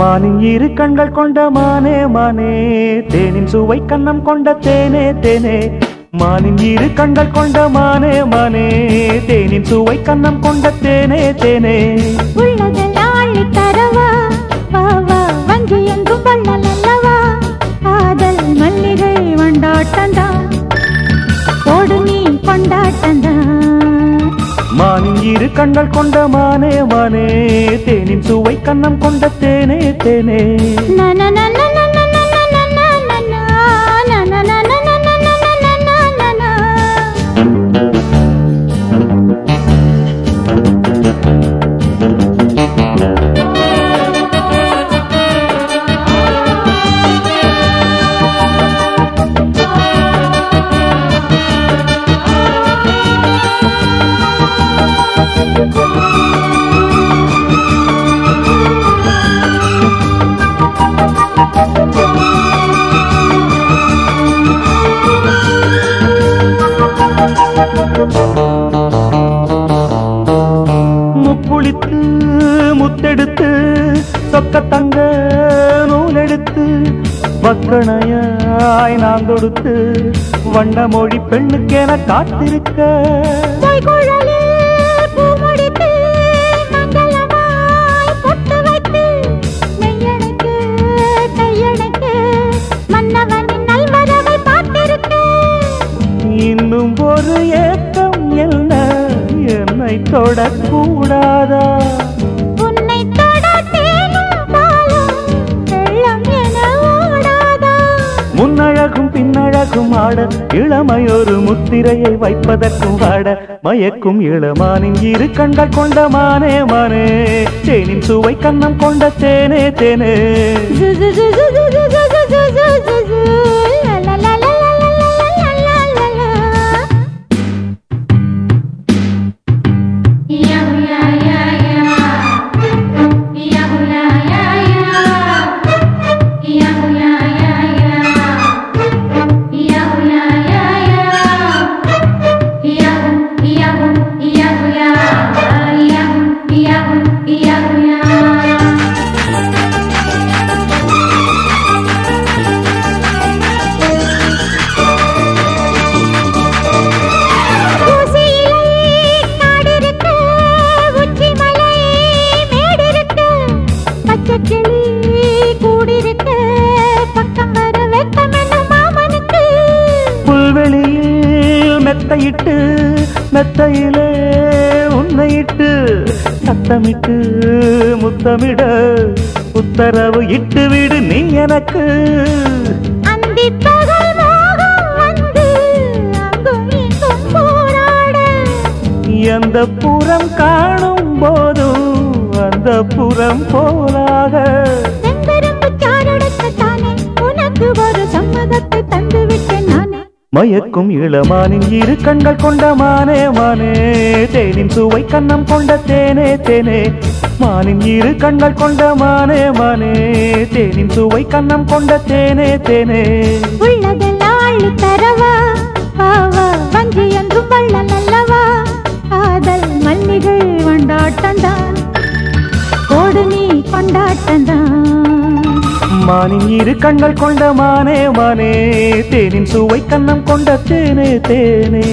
மானின் இரு கண்கள் கொண்ட மானே மானே. தேனின் சுவை கண்ணம் கொண்ட தேனே தேனே. மானின் இரு கண்கள் கொண்ட மானே மானே. தேனின் சுவை கண்ணம் கொண்ட தேனே தேனே. உள்ளதெல்லாம் இரு கண்கள் கொண்ட மானே மானே. தேனின் சுவை கண்ணம் கொண்ட தேனே தேனே. முத்தெடுத்து சொக்க தங்க நூலெடுத்து வக்கணையாய் நான் கொடுத்து வண்ண மொழி பெண்ணுக்கென காத்திருக்க. இன்னும் ஒரு என்ன என்னை தொடக்கூடாதா? முன்னழகும் பின்னழகும் ஆட இளமையொரு முத்திரையை வைப்பதற்கும் ஆட மயக்கும் இளமானின் இரு கண்கள் கொண்ட மானே மானே தேனின் சுவை கண்ணம் கொண்ட தேனே தேனே. புல்வெளியில் மெத்தையிட்டு மெத்தையிலே உன்னையிட்டு சத்தமிட்டு முத்தமிட உத்தரவு இட்டு விடு நீ எனக்கு. எந்த புறம் காணும் அந்த புறம் போலாக மயக்கும் இளமானின் இரு கண்கள் கொண்ட மானே மானே. தேனின் சுவை கண்ணம் கொண்ட தேனே தேனே. மானின் இரு கண்கள் கொண்ட மானே மானே. தேனின் சுவை கண்ணம் கொண்ட தேனே தேனே. உள்ளதெல்லாம் மானின் இரு கண்கள் கொண்ட மானே மானே. தேனின் சுவை கண்ணம் கொண்ட தேனே தேனே.